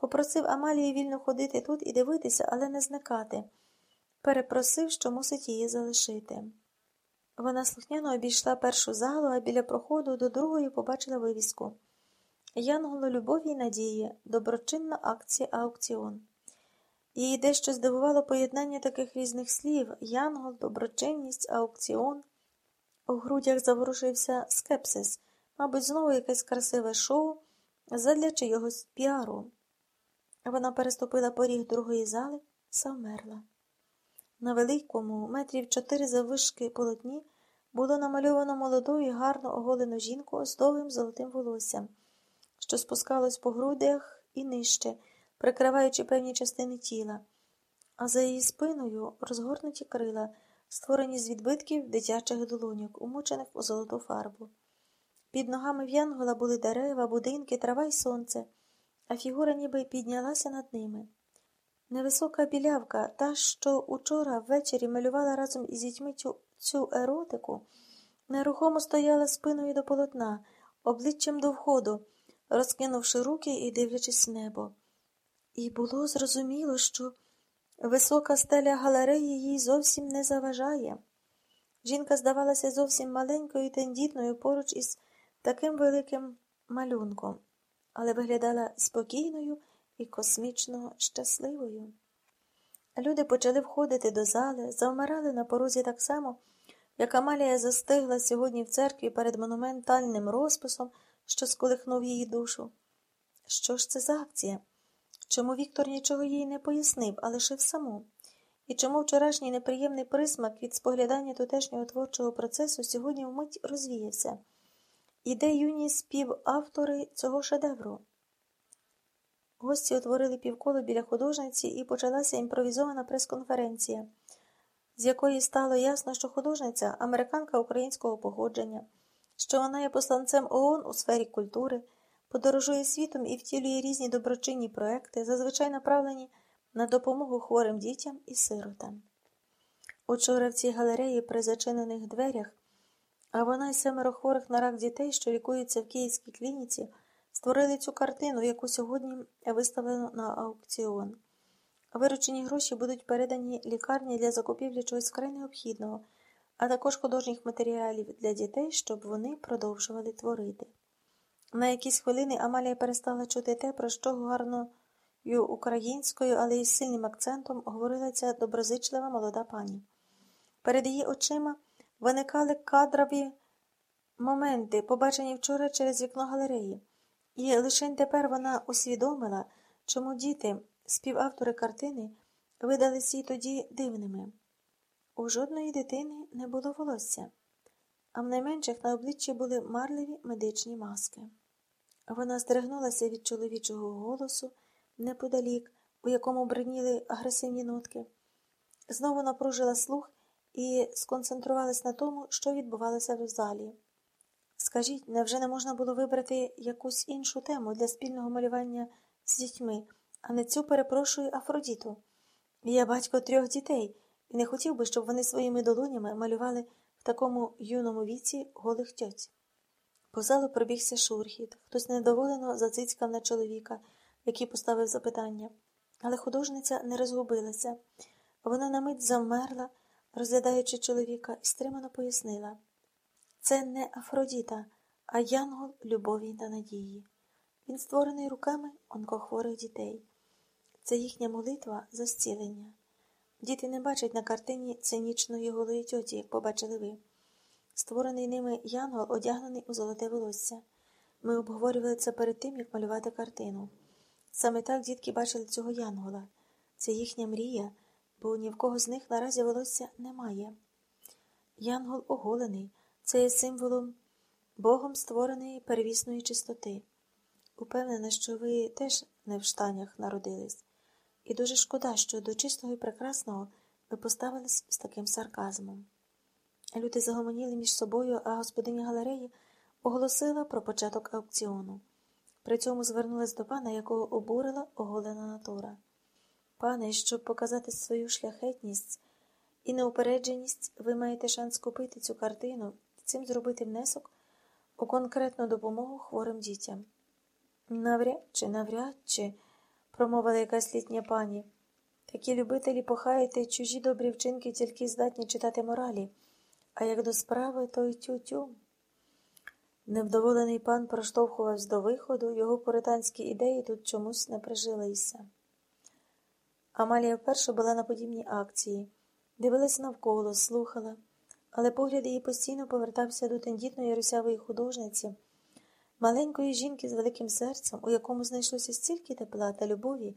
Попросив Амалії вільно ходити тут і дивитися, але не зникати. Перепросив, що мусить її залишити. Вона слухняно обійшла першу залу, а біля проходу до другої побачила вивіску. Янголо любові й надії, доброчинна акція аукціон. Її дещо здивувало поєднання таких різних слів янгол, доброчинність, аукціон. У грудях заворушився скепсис, мабуть, знову якесь красиве шоу задля чийогось піару. Вона переступила поріг другої зали, завмерла. На великому, метрів чотири заввишки полотні, було намальовано молоду і гарно оголену жінку з довгим золотим волоссям, що спускалось по грудях і нижче, прикриваючи певні частини тіла, а за її спиною розгорнуті крила, створені з відбитків дитячих долоньок, умочених у золоту фарбу. Під ногами в'янгола були дерева, будинки, трава й сонце, а фігура ніби піднялася над ними. Невисока білявка, та, що учора ввечері малювала разом із дітьми цю, цю еротику, нерухомо стояла спиною до полотна, обличчям до входу, розкинувши руки і дивлячись небо. І було зрозуміло, що висока стеля галереї їй зовсім не заважає. Жінка здавалася зовсім маленькою і тендітною поруч із таким великим малюнком, але виглядала спокійною і космічно щасливою. Люди почали входити до зали, завмирали на порозі так само, як Амалія застигла сьогодні в церкві перед монументальним розписом, що сколихнув її душу. Що ж це за акція? Чому Віктор нічого їй не пояснив, а лишив саму? І чому вчорашній неприємний присмак від споглядання тутешнього творчого процесу сьогодні вмить розвіявся? І де юні співавтори цього шедевру? Гості утворили півколо біля художниці і почалася імпровізована прес-конференція, з якої стало ясно, що художниця американка українського походження, що вона є посланцем ООН у сфері культури, подорожує світом і втілює різні доброчинні проекти, зазвичай направлені на допомогу хворим дітям і сиротам. Учора в цій галереї при зачинених дверях, а вона й семеро хворих на рак дітей, що лікуються в київській клініці створили цю картину, яку сьогодні виставлено на аукціон. Виручені гроші будуть передані лікарні для закупівлі чогось вкрай необхідного, а також художніх матеріалів для дітей, щоб вони продовжували творити. На якісь хвилини Амалія перестала чути те, про що гарною українською, але й сильним акцентом говорила ця доброзичлива молода пані. Перед її очима виникали кадрові моменти, побачені вчора через вікно галереї. І лише тепер вона усвідомила, чому діти, співавтори картини, видались їй тоді дивними. У жодної дитини не було волосся, а в найменших на обличчі були марливі медичні маски. Вона здригнулася від чоловічого голосу неподалік, у якому бриніли агресивні нотки, знову напружила слух і сконцентрувалась на тому, що відбувалося в залі. Скажіть, невже не можна було вибрати якусь іншу тему для спільного малювання з дітьми, а не цю перепрошую Афродіту? Я батько трьох дітей і не хотів би, щоб вони своїми долонями малювали в такому юному віці голих тьоць. По залу пробігся шурхіт, хтось недоволено зацицькав на чоловіка, який поставив запитання. Але художниця не розгубилася. Вона на мить завмерла, розглядаючи чоловіка, і стримано пояснила. Це не Афродіта, а янгол любові та надії. Він створений руками онкохворих дітей. Це їхня молитва за зцілення. Діти не бачать на картині цинічної голої тьоті, як побачили ви. Створений ними янгол одягнений у золоте волосся. Ми обговорювали це перед тим, як малювати картину. Саме так дітки бачили цього янгола. Це їхня мрія, бо ні в кого з них наразі волосся немає. Янгол оголений. Це є символом Богом створеної перевісної чистоти. Упевнена, що ви теж не в штанях народились, і дуже шкода, що до чистого і прекрасного ви поставились з таким сарказмом. Люди загомоніли між собою, а господиня галереї оголосила про початок аукціону. При цьому звернулась до пана, якого обурила оголена натура. Пане, щоб показати свою шляхетність і неупередженість, ви маєте шанс купити цю картину цим зробити внесок у конкретну допомогу хворим дітям. Навряд чи, навряд чи, промовила якась літня пані. Такі любителі похаяти чужі добрі вчинки тільки здатні читати моралі, а як до справи, то й тю-тю. Невдоволений пан проштовхувався до виходу, його пуританські ідеї тут чомусь не прижилися. Амалія вперше була на подібній акції, дивилась навколо, слухала, але погляд її постійно повертався до тендітної русявої художниці, маленької жінки з великим серцем, у якому знайшлося стільки тепла та любові,